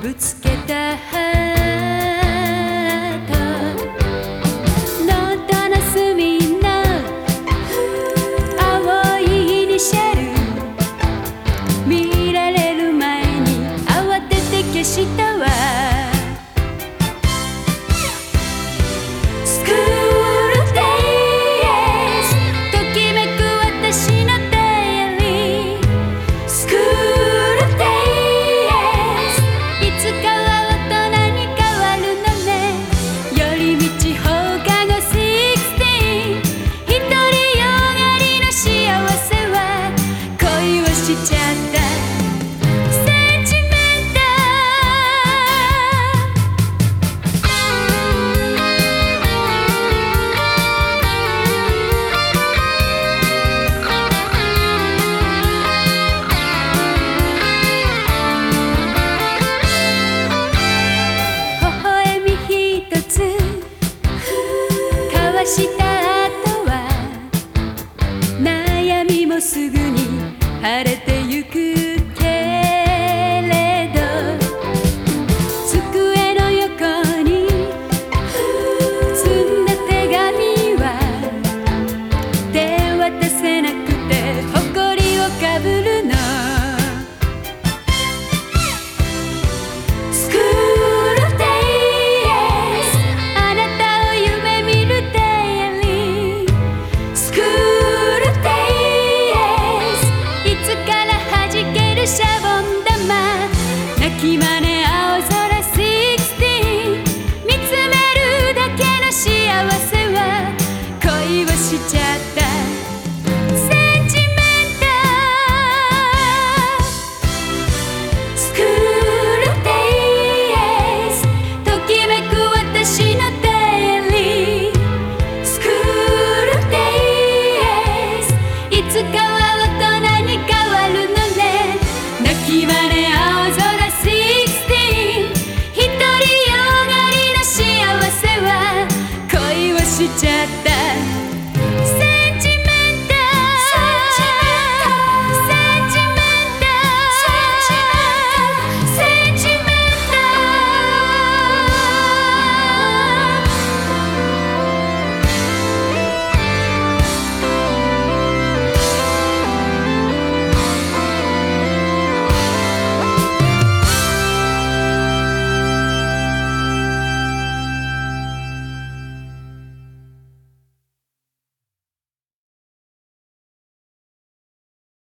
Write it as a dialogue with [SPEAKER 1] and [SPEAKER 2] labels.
[SPEAKER 1] ぶつけた花わした後は。悩みもすぐに晴れてゆく。決まれ dead.